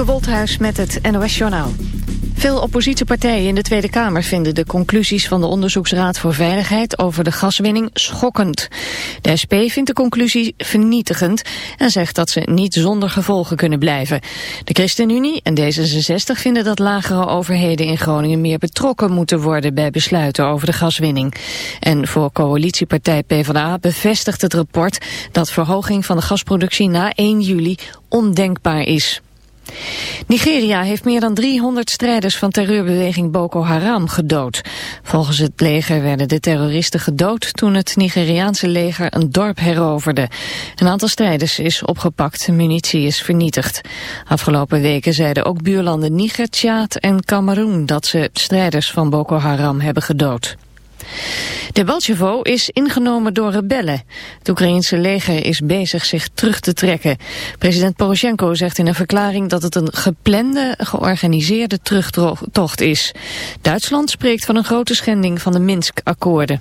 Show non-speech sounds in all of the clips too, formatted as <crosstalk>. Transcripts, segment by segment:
Femke Wolthuis met het NOS Journaal. Veel oppositiepartijen in de Tweede Kamer vinden de conclusies van de Onderzoeksraad voor Veiligheid over de gaswinning schokkend. De SP vindt de conclusie vernietigend en zegt dat ze niet zonder gevolgen kunnen blijven. De ChristenUnie en D66 vinden dat lagere overheden in Groningen meer betrokken moeten worden bij besluiten over de gaswinning. En voor coalitiepartij PvdA bevestigt het rapport dat verhoging van de gasproductie na 1 juli ondenkbaar is. Nigeria heeft meer dan 300 strijders van terreurbeweging Boko Haram gedood. Volgens het leger werden de terroristen gedood toen het Nigeriaanse leger een dorp heroverde. Een aantal strijders is opgepakt, munitie is vernietigd. Afgelopen weken zeiden ook buurlanden Niger, Tjaad en Cameroen dat ze strijders van Boko Haram hebben gedood. De Balchevo is ingenomen door rebellen. Het Oekraïense leger is bezig zich terug te trekken. President Poroshenko zegt in een verklaring dat het een geplande, georganiseerde terugtocht is. Duitsland spreekt van een grote schending van de Minsk-akkoorden.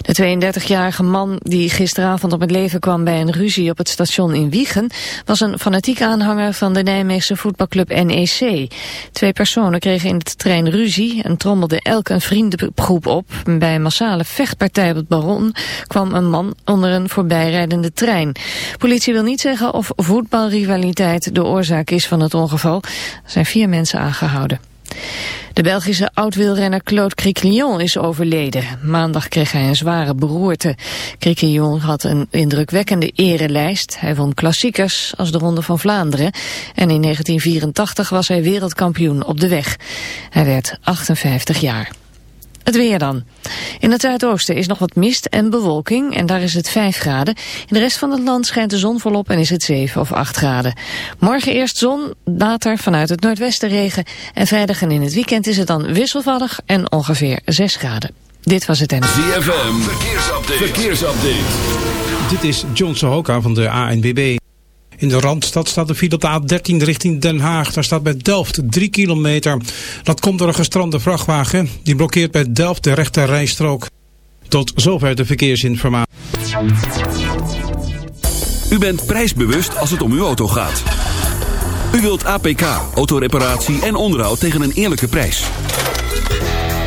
De 32-jarige man die gisteravond op het leven kwam bij een ruzie op het station in Wiegen was een fanatiek aanhanger van de Nijmeegse voetbalclub NEC. Twee personen kregen in de trein ruzie en trommelden elk een vriendengroep op. Bij een massale vechtpartij op het Baron kwam een man onder een voorbijrijdende trein. Politie wil niet zeggen of voetbalrivaliteit de oorzaak is van het ongeval. Er zijn vier mensen aangehouden. De Belgische oud-wielrenner Claude Criquillon is overleden. Maandag kreeg hij een zware beroerte. Criquillon had een indrukwekkende erelijst. Hij won klassiekers als de Ronde van Vlaanderen. En in 1984 was hij wereldkampioen op de weg. Hij werd 58 jaar. Het weer dan. In het zuidoosten is nog wat mist en bewolking en daar is het 5 graden. In de rest van het land schijnt de zon volop en is het 7 of 8 graden. Morgen eerst zon, later vanuit het noordwesten regen. En vrijdag en in het weekend is het dan wisselvallig en ongeveer 6 graden. Dit was het en. ZFM, verkeersupdate. verkeersupdate. Dit is John Sohoka van de ANBB. In de Randstad staat de file op de A13 richting Den Haag. Daar staat bij Delft 3 kilometer. Dat komt door een gestrande vrachtwagen. Die blokkeert bij Delft de rechte rijstrook. Tot zover de verkeersinformatie. U bent prijsbewust als het om uw auto gaat. U wilt APK, autoreparatie en onderhoud tegen een eerlijke prijs.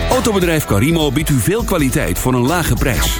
Autobedrijf Carimo biedt u veel kwaliteit voor een lage prijs.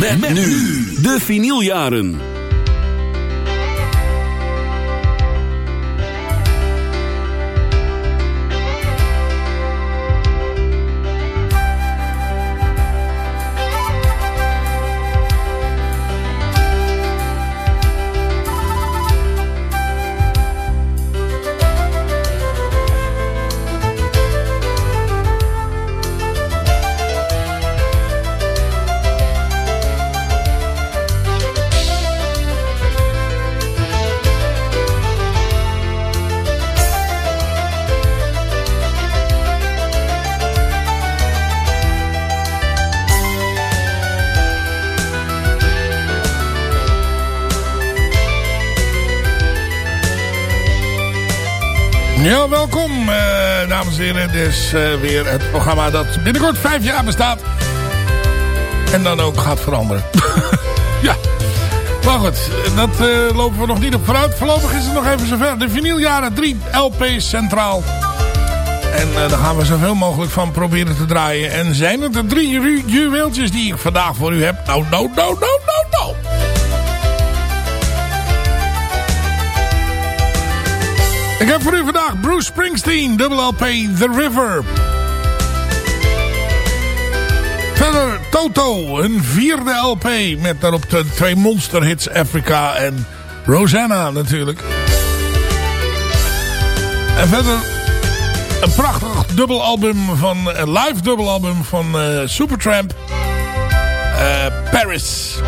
Met, met nu de vinyljaren. Dames en heren. Dit is uh, weer het programma dat binnenkort vijf jaar bestaat. En dan ook gaat veranderen. <laughs> ja. Maar goed, dat uh, lopen we nog niet op vooruit. Voorlopig is het nog even zover. De vinyljaren 3 LP's centraal. En uh, daar gaan we zoveel mogelijk van proberen te draaien. En zijn het de drie ju juweeltjes die ik vandaag voor u heb? Nou, nou, nou, nou, nou, nou. Ik heb voor u vandaag Springsteen, dubbel LP The River. Verder Toto, een vierde LP met daarop de twee monsterhits Africa en Rosanna natuurlijk. En verder een prachtig dubbelalbum van, een live dubbelalbum van uh, Supertramp. Uh, Paris.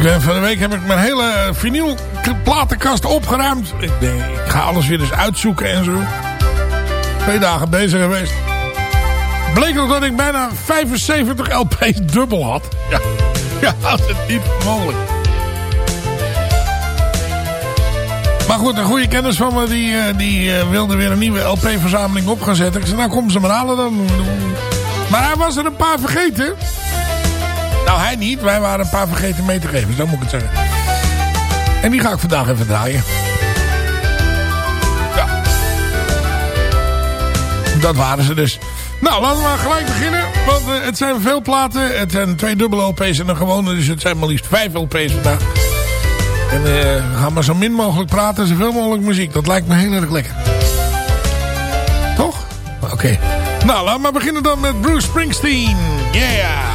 Ja, van de week heb ik mijn hele vinyl platenkast opgeruimd. Ik, denk, ik ga alles weer eens uitzoeken en zo twee dagen bezig geweest. Bleek nog dat ik bijna 75 LP's dubbel had. <laughs> Ja, ja dat is niet mogelijk. Maar goed, een goede kennis van me die, eh, die uh, wilde weer een nieuwe LP-verzameling op gaan zetten. Ik zei, nou kom ze maar halen dan. Maar hij was er een paar vergeten. Nou, hij niet. Wij waren een paar vergeten mee te geven. Zo moet ik het zeggen. En die ga ik vandaag even draaien. dat waren ze dus. Nou, laten we maar gelijk beginnen. Want uh, het zijn veel platen. Het zijn twee dubbele LP's en een gewone. Dus het zijn maar liefst vijf LP's vandaag. En we gaan maar zo min mogelijk praten. Zoveel mogelijk muziek. Dat lijkt me heel erg lekker. Toch? Oké. Nou, laten we maar beginnen dan met Bruce Springsteen. Yeah!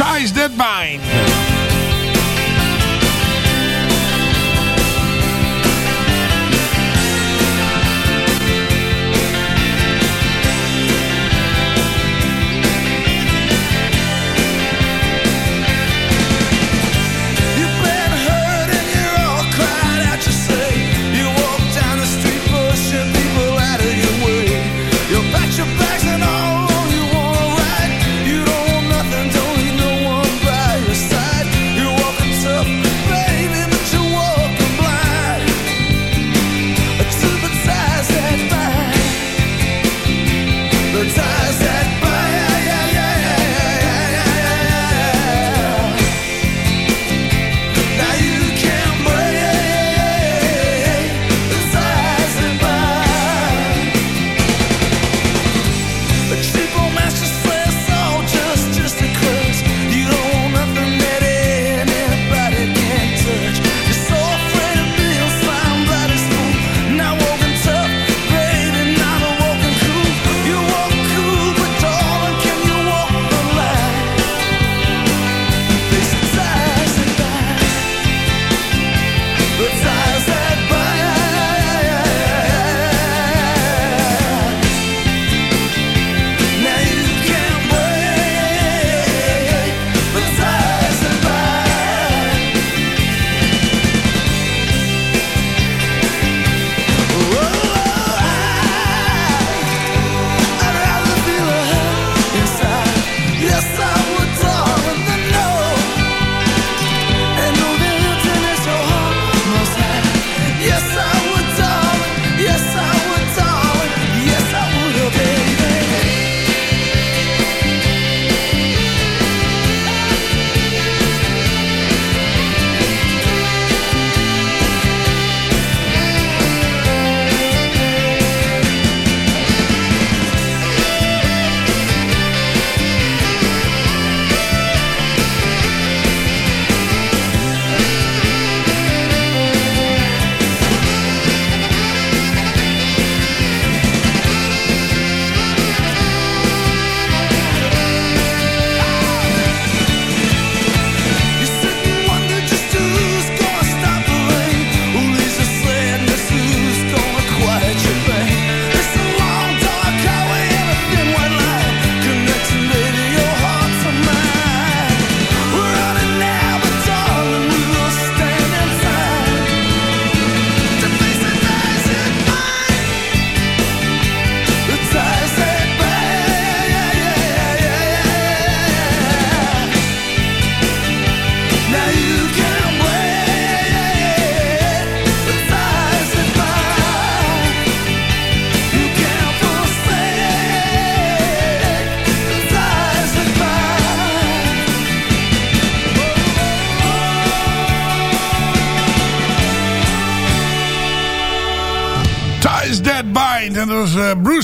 Ties That Bind.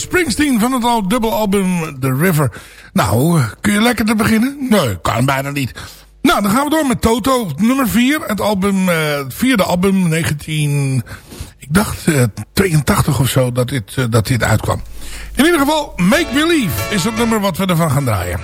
Springsteen van het al dubbelalbum The River. Nou, kun je lekker te beginnen? Nee, kan bijna niet. Nou, dan gaan we door met Toto, nummer 4. Het album, het vierde album, 19... Ik dacht uh, 82 of zo dat dit, uh, dat dit uitkwam. In ieder geval, Make Believe is het nummer wat we ervan gaan draaien.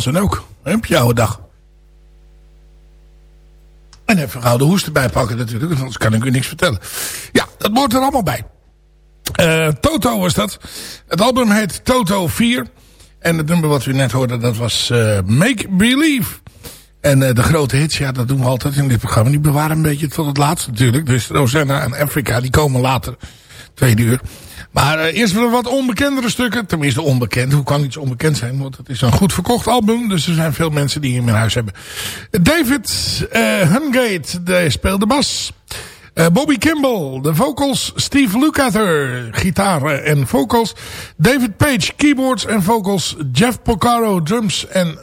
Zijn ook. Heb je oude dag. En even gauw de hoest erbij pakken natuurlijk, anders kan ik u niks vertellen. Ja, dat hoort er allemaal bij. Uh, Toto was dat. Het album heet Toto 4. En het nummer wat u net hoorde, dat was uh, Make Believe. En uh, de grote hits, ja, dat doen we altijd in dit programma. Die bewaren een beetje tot het laatste natuurlijk. Dus Rosanna en Afrika, die komen later. Tweede uur. Maar uh, eerst wel wat onbekendere stukken. Tenminste onbekend. Hoe kan iets onbekend zijn? Want het is een goed verkocht album. Dus er zijn veel mensen die hem in huis hebben. David uh, Hungate de speelde bas. Uh, Bobby Kimball, de vocals. Steve Lukather, gitaren en vocals. David Page, keyboards en vocals. Jeff Porcaro, drums en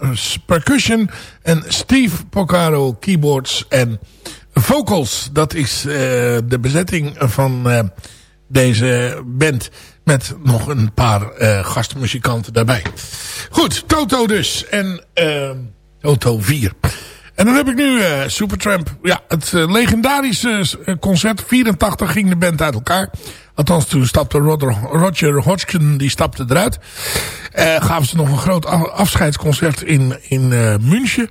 percussion. En Steve Porcaro, keyboards en vocals. Dat is de bezetting van deze band. Met nog een paar uh, gastmuzikanten daarbij. Goed, Toto dus. En uh, Toto 4. En dan heb ik nu uh, Supertramp. Ja, het uh, legendarische concert. 84 ging de band uit elkaar. Althans, toen stapte Roger, Roger Hodgkin, die stapte eruit. Gaven ze nog een groot afscheidsconcert in, in München.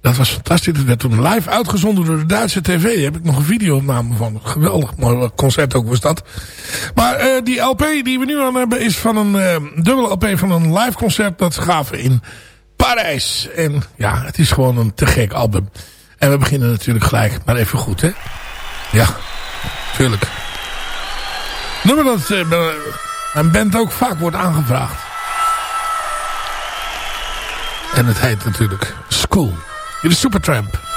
Dat was fantastisch. Dat werd toen live uitgezonden door de Duitse tv. Heb ik nog een video-opname van. Geweldig mooi concert ook was dat. Maar uh, die LP die we nu aan hebben is van een uh, dubbele LP van een live concert. Dat gaven in Parijs. En ja, het is gewoon een te gek album. En we beginnen natuurlijk gelijk. Maar even goed, hè? Ja, tuurlijk. Nummer dat uh, een band ook vaak wordt aangevraagd. En het heet natuurlijk School. Hier is Supertramp.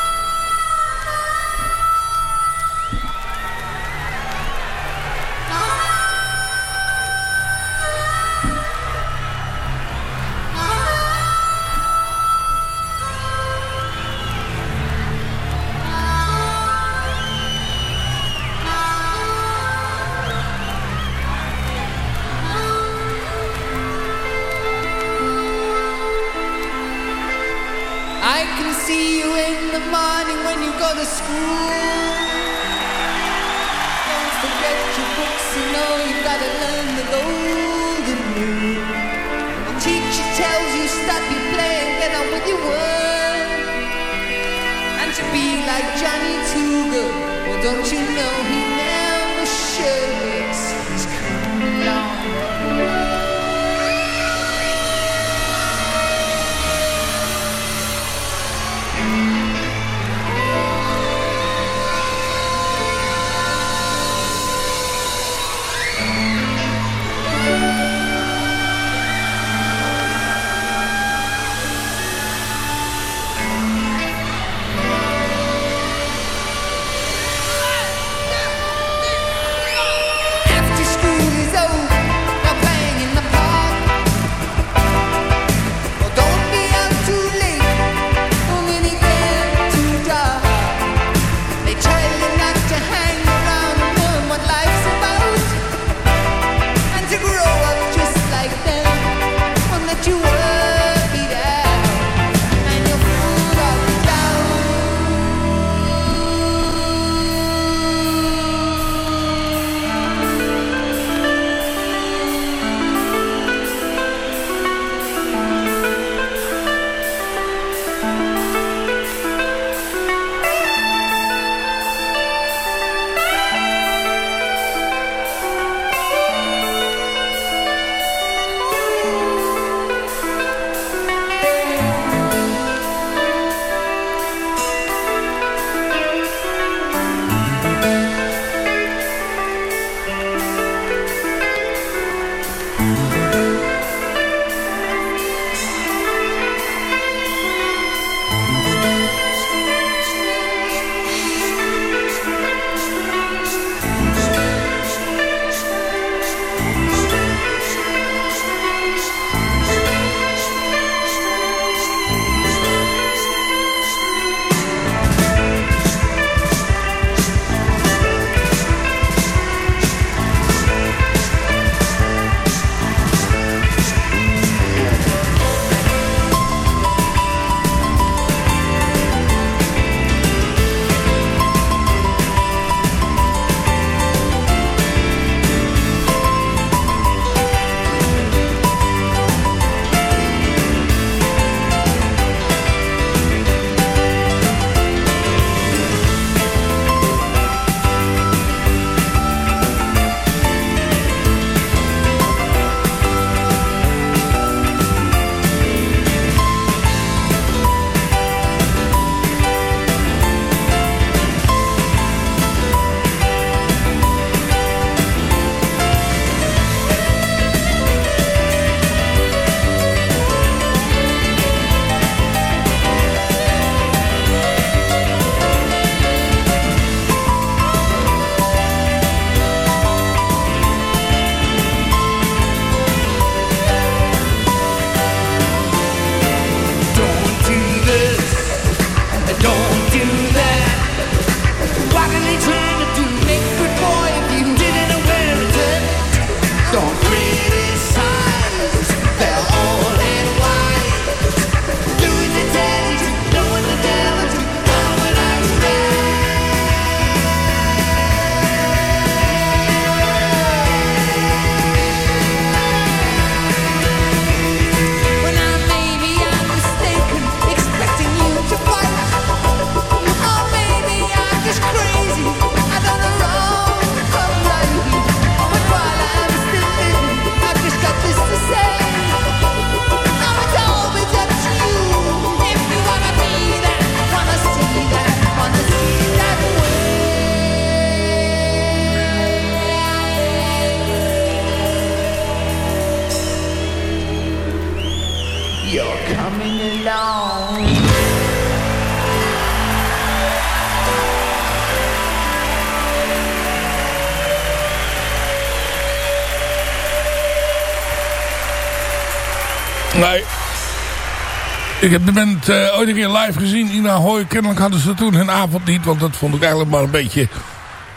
Ik heb de band uh, ooit een keer live gezien. Ina Hoy. Kennelijk hadden ze toen hun avond niet. Want dat vond ik eigenlijk maar een beetje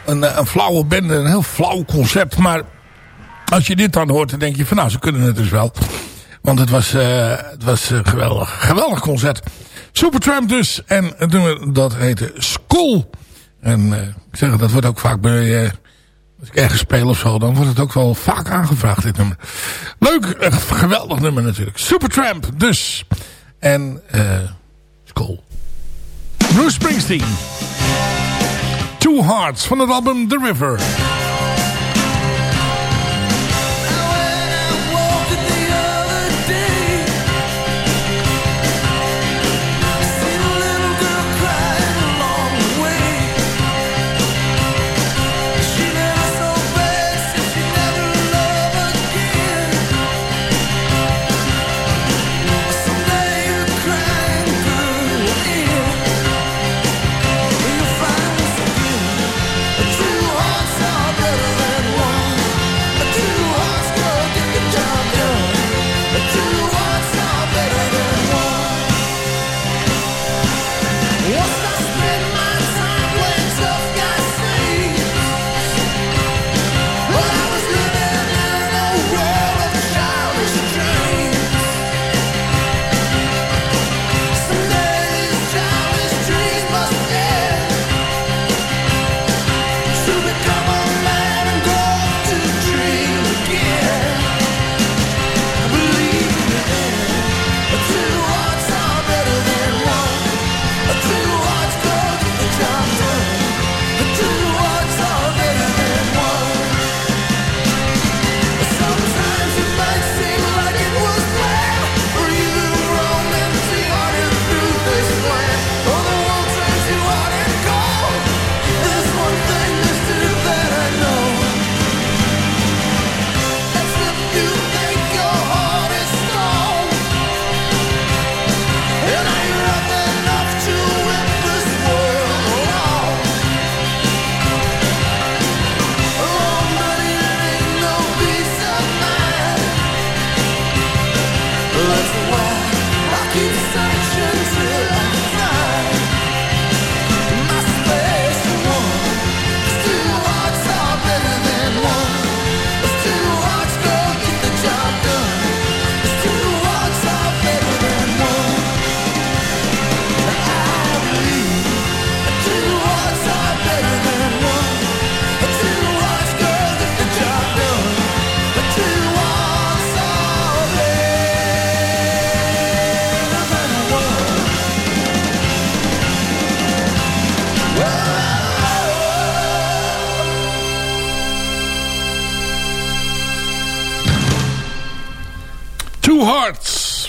een, eh, een flauwe band. Een heel flauw concept. Maar als je dit dan hoort, dan denk je van nou, ze kunnen het dus wel. Want het was, uh, het was geweldig, geweldig concert. Supertramp dus. En dat heette School. En ik zeg, dat wordt ook vaak bij... Als ik ergens speel of zo, dan wordt het ook wel vaak aangevraagd, dit nummer. Leuk, geweldig nummer natuurlijk. Supertramp, dus. En, uh. Bruce Springsteen. Two Hearts van het album The River.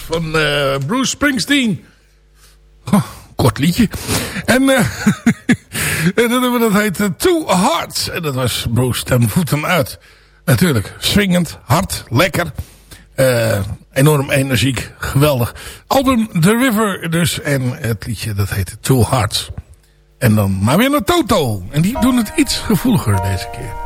Van uh, Bruce Springsteen. Kort liedje. En, uh, <laughs> en dat, dat heet uh, Two Hearts. En dat was Bruce ten voeten uit. Natuurlijk, swingend, hard, lekker. enorm energiek, geweldig. Album The River dus. En het liedje dat heet Two Hearts. En dan maar weer naar Toto. En die doen het iets gevoeliger deze keer.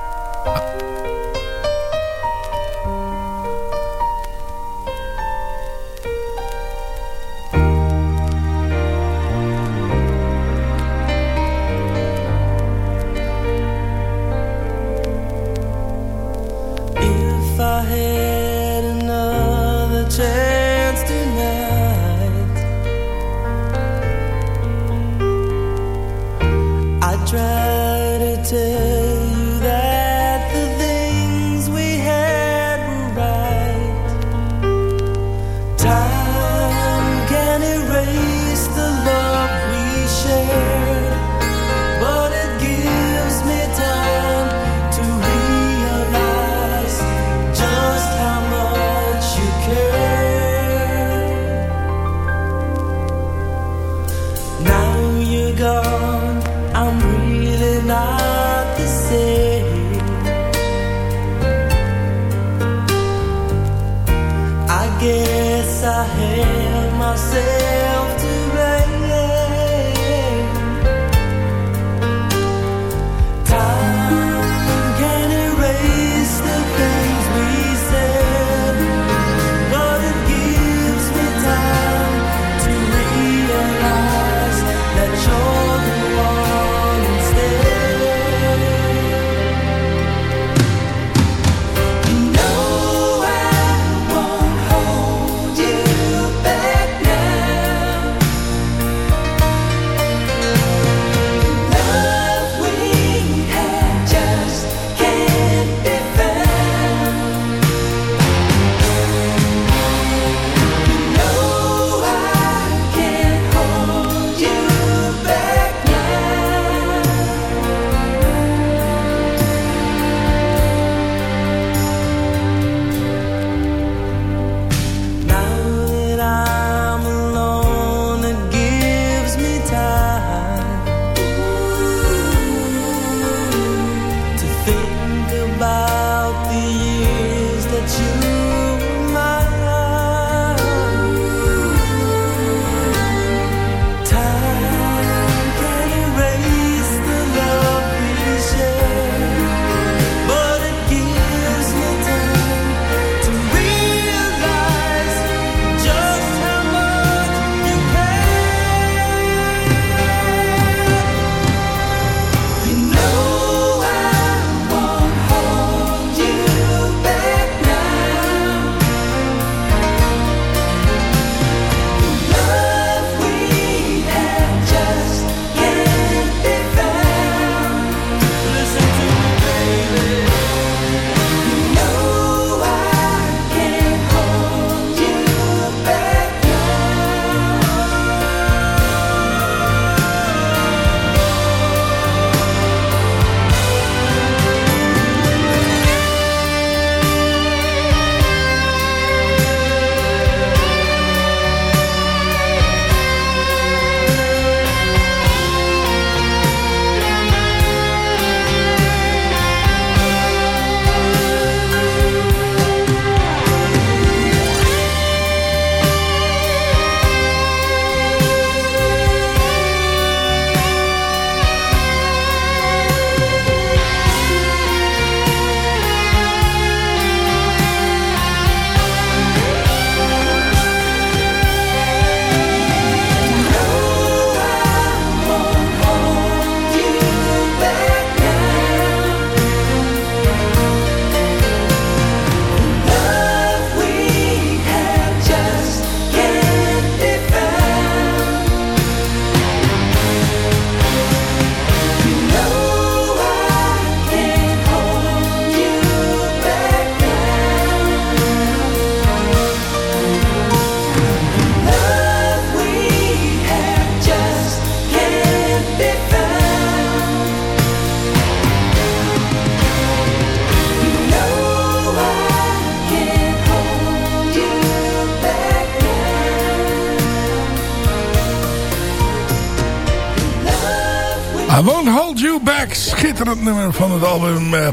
Van het album uh,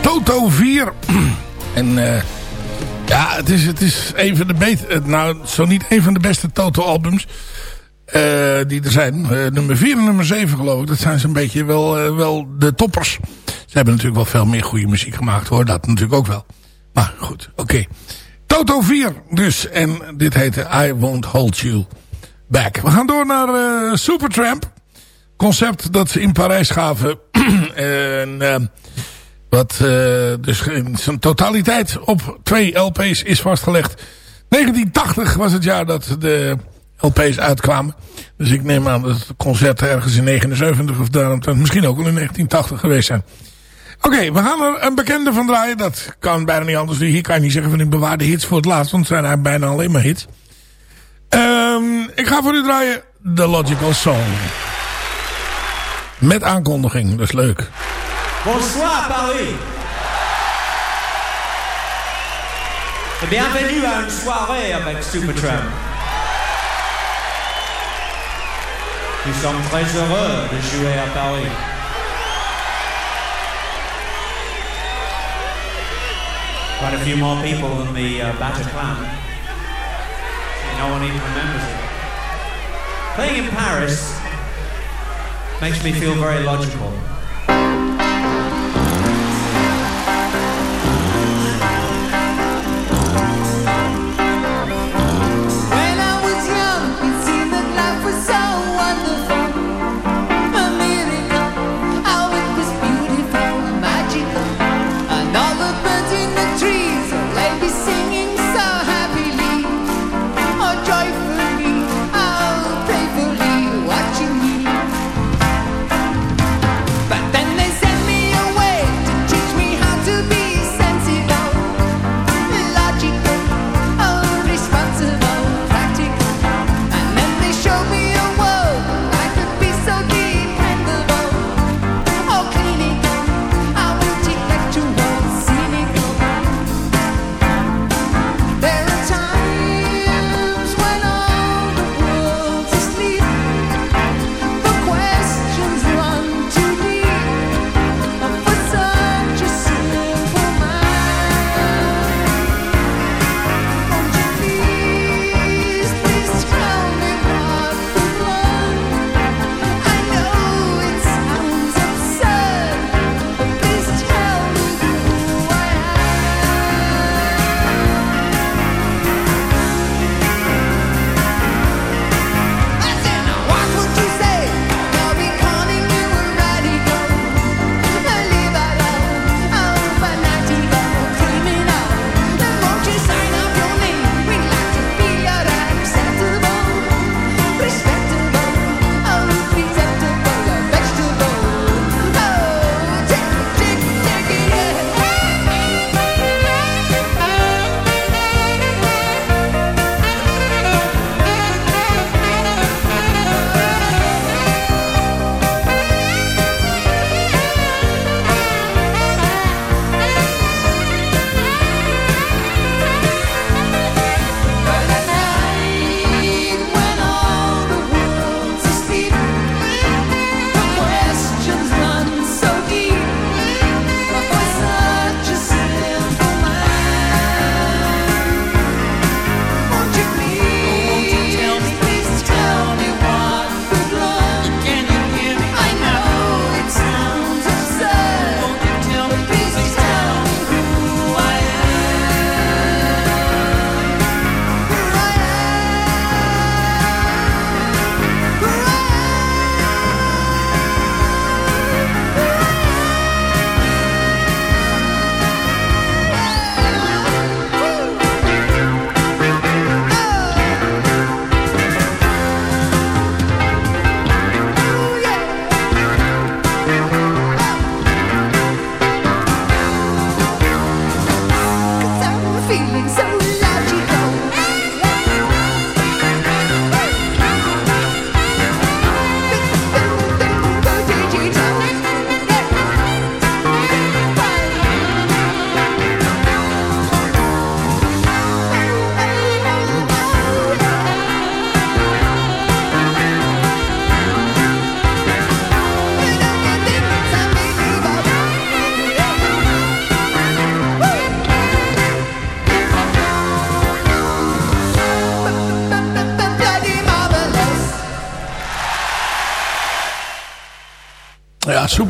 Toto 4. <clears throat> en uh, ja, het is, het is een van de betere... Nou, zo niet een van de beste Toto albums... Die er zijn. nummer 4 en nummer 7 geloof ik. Dat zijn zo'n beetje wel, wel de toppers. Ze hebben natuurlijk wel veel meer goede muziek gemaakt hoor. Dat natuurlijk ook wel. Maar goed, oké. Toto 4 dus. En dit heette I Won't Hold You Back. We gaan door naar Supertramp concept dat ze in Parijs gaven. <clears throat> en, uh, wat uh, dus in zijn totaliteit op twee LP's is vastgelegd. 1980 was het jaar dat de LP's uitkwamen. Dus ik neem aan dat het concert ergens in 79 of daaromtrent misschien ook wel in 1980 geweest zijn. Oké, we gaan er een bekende van draaien. Dat kan bijna niet anders. Hier kan je niet zeggen van ik bewaar de hits voor het laatst. Want het zijn eigenlijk bijna alleen maar hits. Um, ik ga voor u draaien The Logical Song. Met aankondiging, dat is leuk. Bonsoir Paris. Bienvenue à une soirée avec Supertramp. Nous sommes très heureux de jouer à Paris. Quite a few more people than the uh, Bataclan. No one even remembers it. Playing in Paris makes me feel very logical.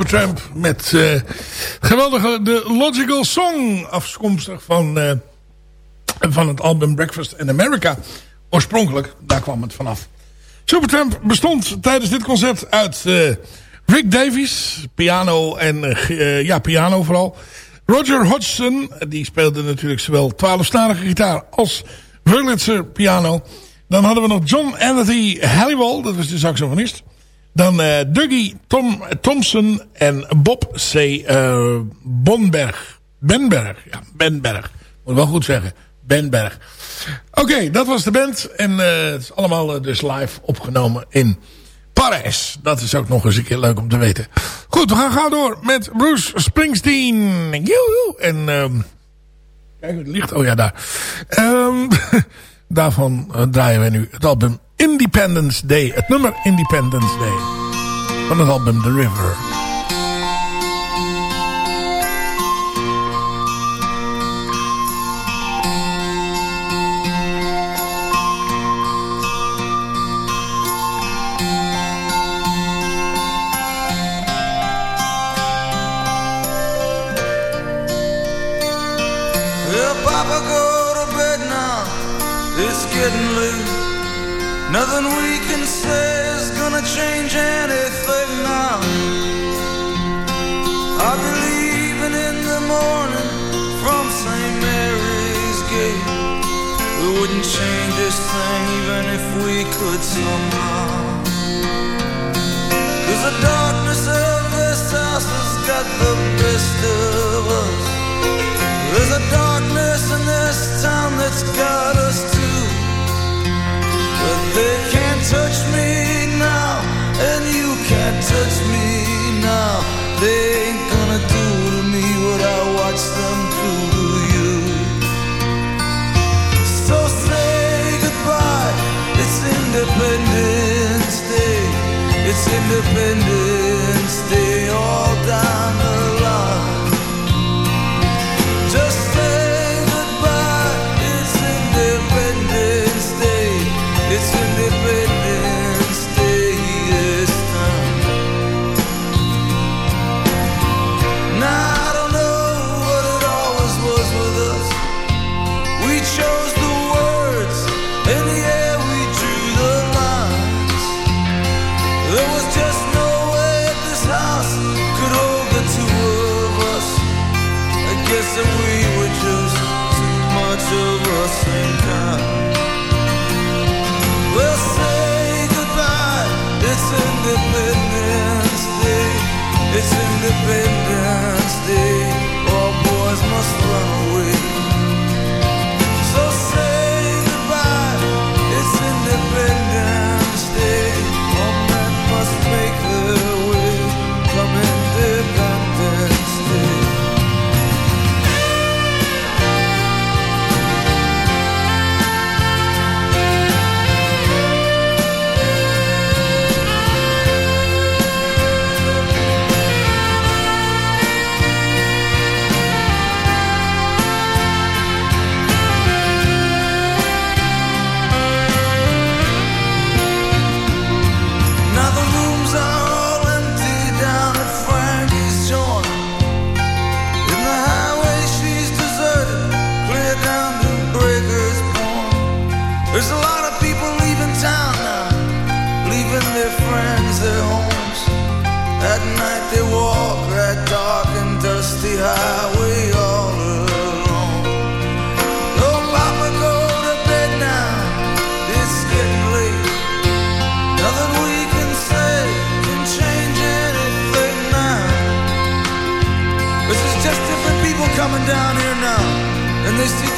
Supertramp met uh, geweldige de Logical Song. Afkomstig van, uh, van het album Breakfast in America. Oorspronkelijk, daar kwam het vanaf. Supertramp bestond tijdens dit concert uit uh, Rick Davies, piano en ja, piano vooral. Roger Hodgson, die speelde natuurlijk zowel 12-snarige gitaar als Wurlitzer piano. Dan hadden we nog John Anthony Halliwell, dat was de saxofonist. Dan uh, Dougie Tom, Thompson en Bob C. Uh, Bonberg. Benberg. Ja, Benberg. Moet wel goed zeggen. Benberg. Oké, dat was de band. En uh, het is allemaal dus live opgenomen in Parijs. Dat is ook nog eens een keer leuk om te weten. Goed, we gaan gauw door met Bruce Springsteen. Joehoe. En... Um, kijk, het licht. Oh ja, daar. Um, <laughs> daarvan draaien we nu het album Independence Day. Het nummer Independence Day. Van het album The River. Papa, go to bed now. It's getting late. Nothing we can say is gonna change anything now. I'll be leaving in the morning from St. Mary's Gate. We wouldn't change this thing even if we could somehow. Cause the darkness of this house has got the best of us. There's a darkness in this town that's got us too. They can't touch me now, and you can't touch me now. They ain't gonna do to me what I watch them do to you. So say goodbye, it's Independence Day. It's Independence Day all down the house could hold the two of us. I guess that we were just too much of a same kind.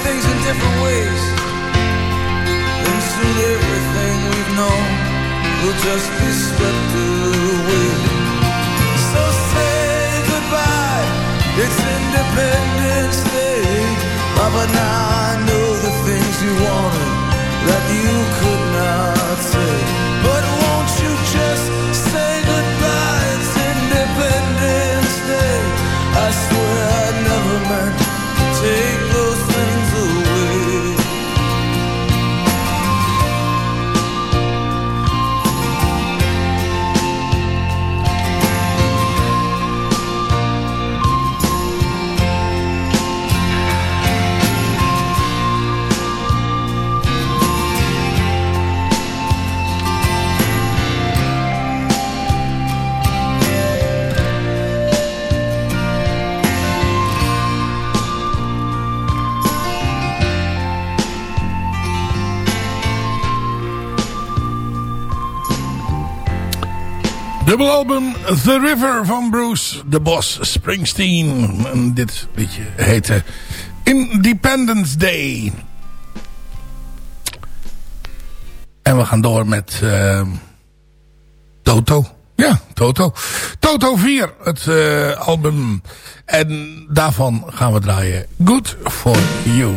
Things in different ways. And soon everything we've known will just be swept away. So say goodbye, it's Independence Day. Papa, now Dubbelalbum The River van Bruce The Boss Springsteen. En dit liedje heette Independence Day. En we gaan door met uh, Toto. Ja, Toto. Toto 4, het uh, album. En daarvan gaan we draaien Good For You.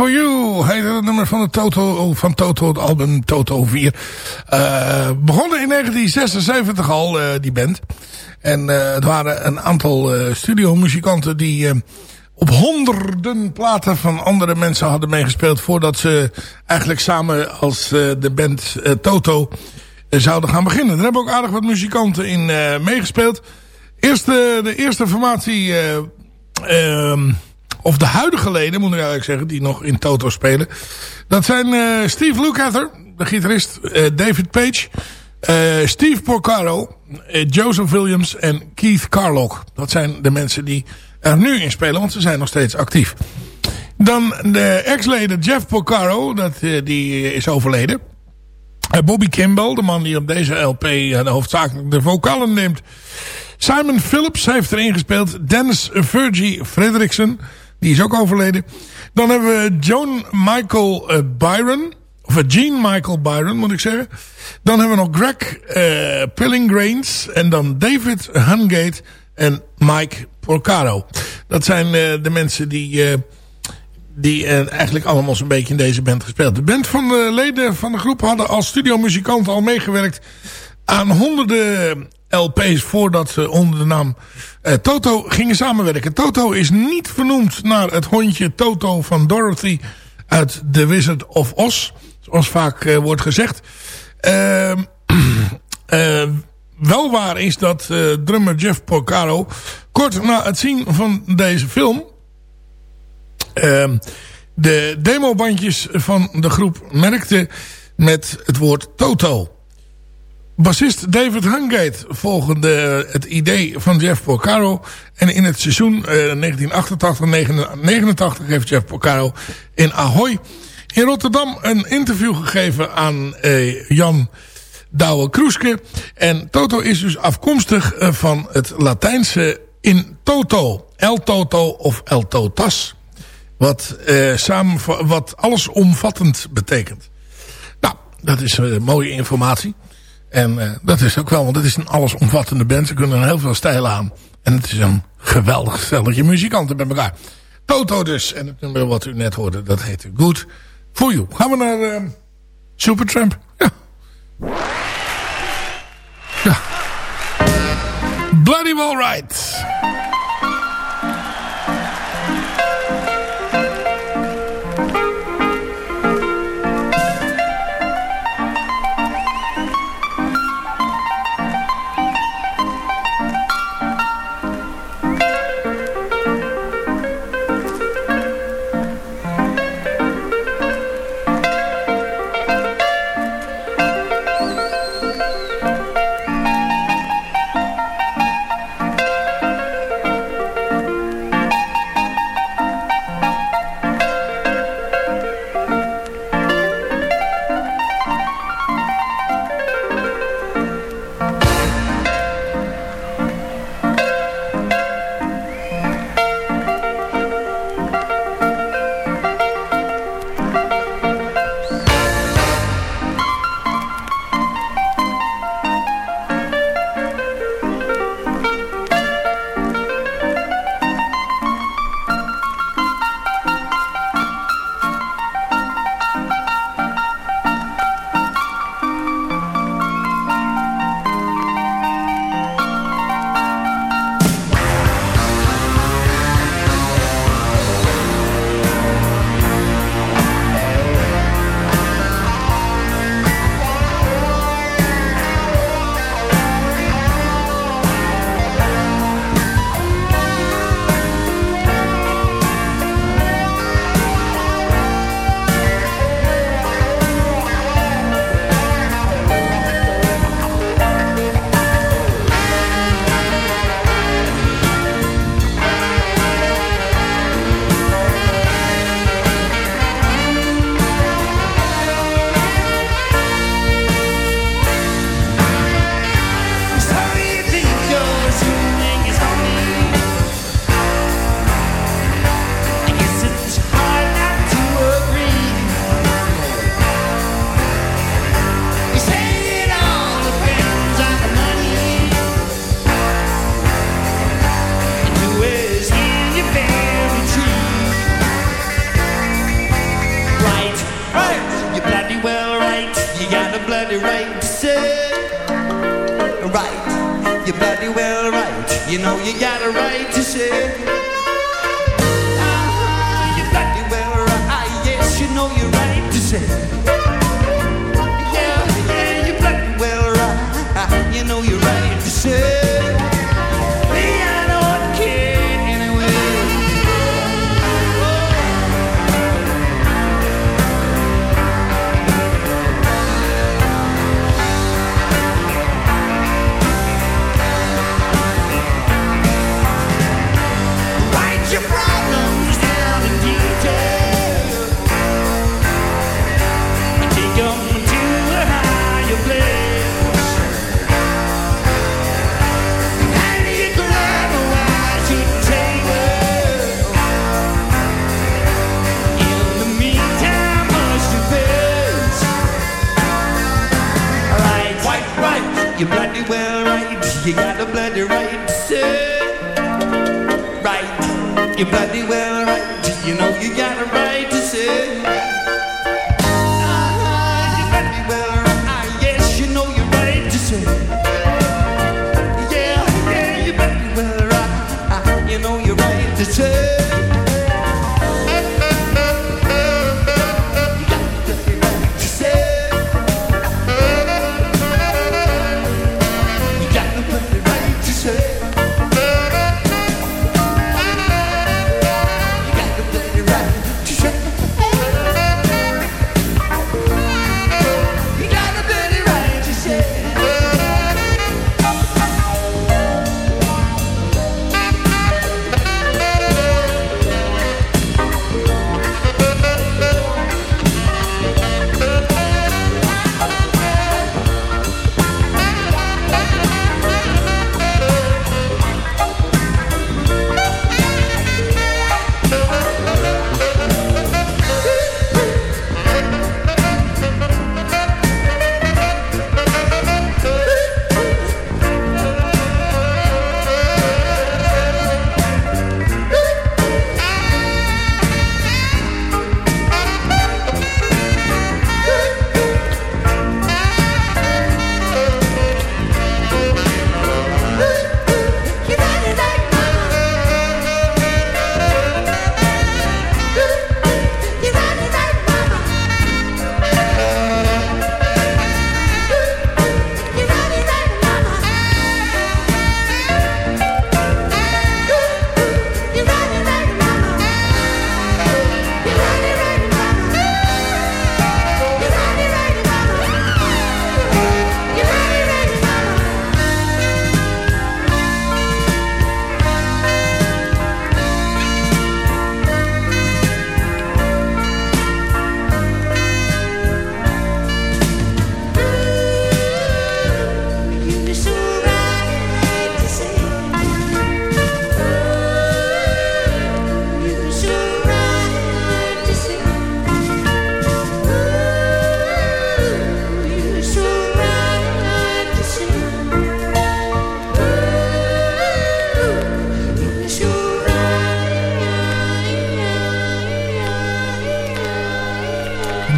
For You heet het nummer van, de Toto, van Toto, het album Toto 4. Eh begonnen in 1976 al, eh, die band. En eh, het waren een aantal studiomuzikanten die op honderden platen van andere mensen hadden meegespeeld... voordat ze eigenlijk samen als de band Toto zouden gaan beginnen. Er hebben ook aardig wat muzikanten in meegespeeld. Eerste, de eerste formatie... eh, ehm, of de huidige leden, moet ik eigenlijk zeggen, die nog in Toto spelen. Dat zijn eh, Steve Lukather, de gitarist, eh, David Page, eh, Steve Porcaro, Joseph Williams en Keith Carlock. Dat zijn de mensen die er nu in spelen, want ze zijn nog steeds actief. Dan de ex-leden Jeff Porcaro, dat, die is overleden. Bobby Kimball, de man die op deze LP de hoofdzakelijk de vocalen neemt. Simon Phillips heeft erin gespeeld. Dennis Virgie Fredrickson, die is ook overleden. Dan hebben we John Michael eh, Byron. Of eh, Gene Michael Byron, moet ik zeggen. Dan hebben we nog Greg eh Pillingrains. En dan David Hungate en Mike Porcaro. Dat zijn eh, de mensen die... eh, die eh, eigenlijk allemaal zo'n beetje in deze band gespeeld. De band van de leden van de groep hadden als studiomuzikant al meegewerkt aan honderden LP's voordat ze onder de naam eh, Toto gingen samenwerken. Toto is niet vernoemd naar het hondje Toto van Dorothy uit The Wizard of Oz. Zoals vaak eh, wordt gezegd. Ehm, <clears throat> eh, wel waar is dat drummer Jeff Porcaro kort na het zien van deze film... ehm, de demobandjes van de groep merkte met het woord Toto. Bassist David Hungate volgde het idee van Jeff Porcaro. En in het seizoen eh, 1988-89 heeft Jeff Porcaro in Ahoy in Rotterdam een interview gegeven aan eh, Jan Douwe Kroeske. En Toto is dus afkomstig eh, van het Latijnse in toto. El Toto of El Totas. Wat, eh, samen, wat allesomvattend betekent. Nou, dat is eh, mooie informatie. En eh, dat is ook wel, want het is een allesomvattende band. Ze kunnen heel veel stijlen aan. En het is een geweldig stelletje muzikanten bij elkaar. Toto dus. En het nummer wat u net hoorde, dat heet Good For You. Gaan we naar eh, Supertramp. Ja. Ja. Bloody Well Right. You got a right to say. You got a bloody right say right. You bloody well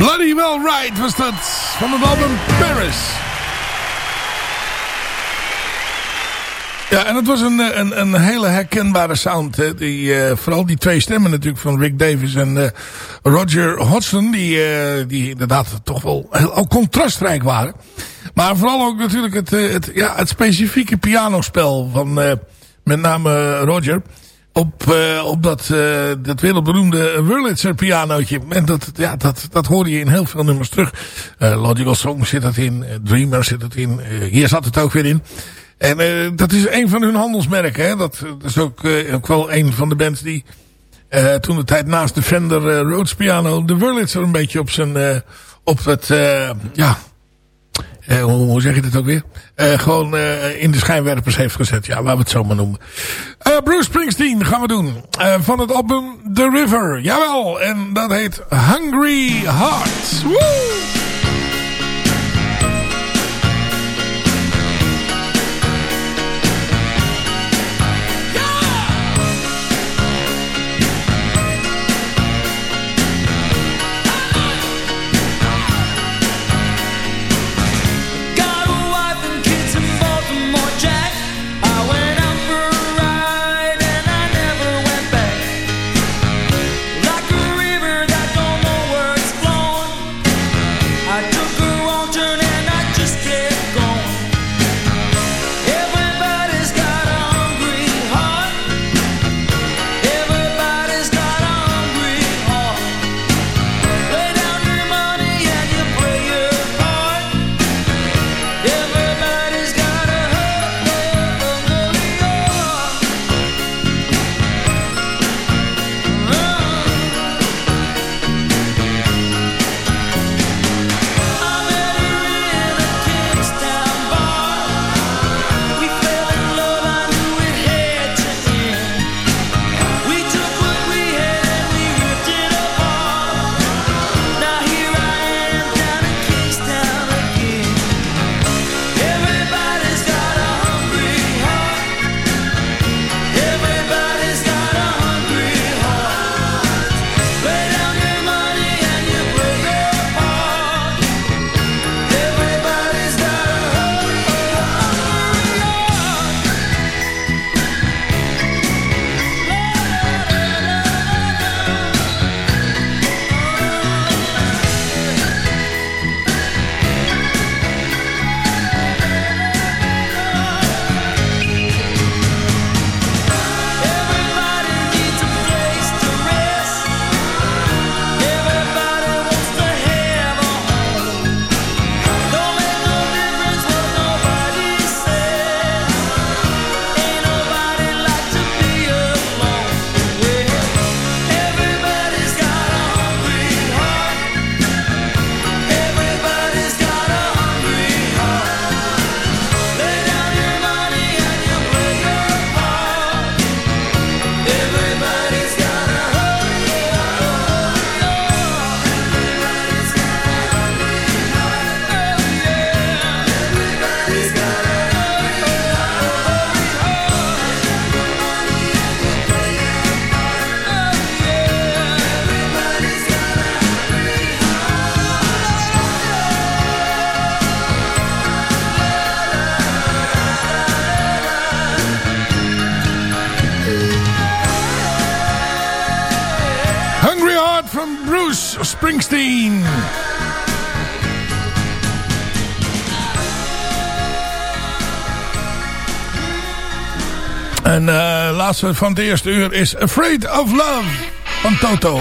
Bloody Well Right was dat van het album Paris. Ja, en het was een, een, een hele herkenbare sound. Die, eh, vooral die twee stemmen natuurlijk van Rick Davis en eh, Roger Hodgson. Die, eh, die inderdaad toch wel heel ook contrastrijk waren. Maar vooral ook natuurlijk het, het, ja, het specifieke pianospel van met name Roger. Op, eh, op dat, eh, dat wereldberoemde Wurlitzer pianootje. En dat, ja, dat, dat hoor je in heel veel nummers terug. Eh, Logical Song zit dat in. Dreamer zit het in. hier zat het ook weer in. En dat is een van hun handelsmerken. Hè? Dat, dat is ook, ook wel een van de bands die toen de tijd naast de Fender Rhodes piano de Wurlitzer een beetje op zijn op het ja eh, hoe, zeg je dat ook weer? Eh, gewoon eh, in de schijnwerpers heeft gezet. Ja, laten we het zo maar noemen. Bruce Springsteen gaan we doen. Van het album The River. Jawel. En dat heet Hungry Hearts. Woe! Springsteen. En uh, laatste van het eerste uur is Afraid of Love van Toto.